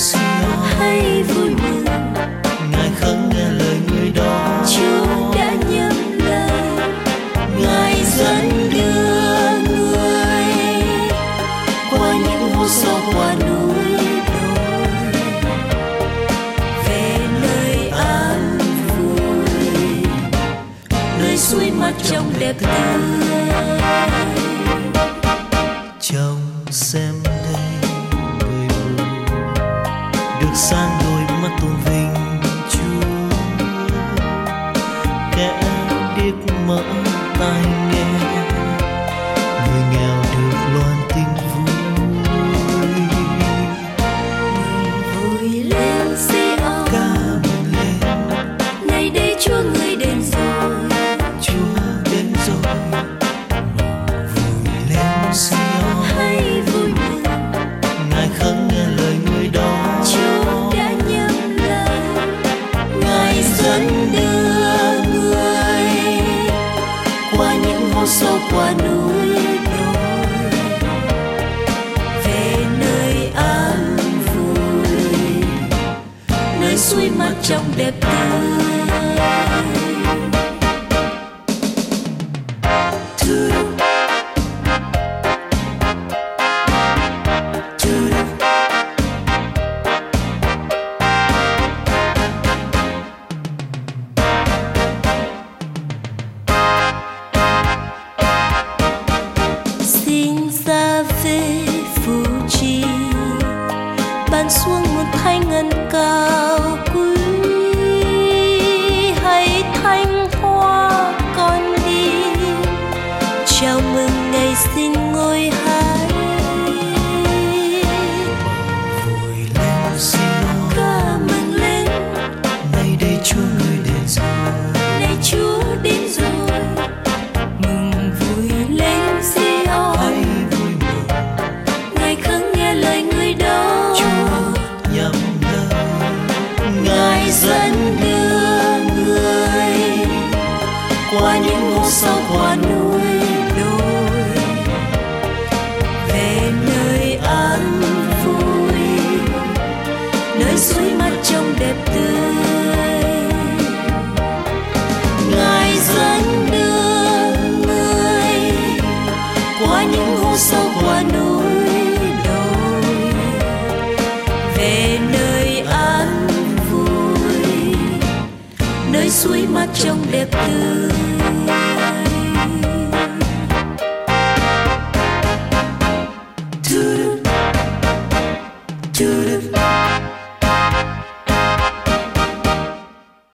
xin vui mừng ngài không nghe lời người đó. Chúa đã nhầm lời. Ngài dẫn đưa người qua những hồ sâu qua núi về nơi an vui nơi suối mắt trong đẹp tươi. Được san đôi mắt tôn vinh chúa. Kẻ điếc mở tai nghe người nghèo được loan tin vui. Vui lên Siôn ca mừng lên. Ngày đây Chúa người qua sâu qua núi đồi về nơi an vui, nơi suối mắt trong đẹp tươi xin ra về phủ trì ban xuống một thanh ngân sau qua núi đồi về nơi an vui, nơi suối mắt trong đẹp tươi. Ngài dẫn đưa người qua những hồ sâu qua núi đồi về nơi an vui, nơi suối mắt trong đẹp tươi.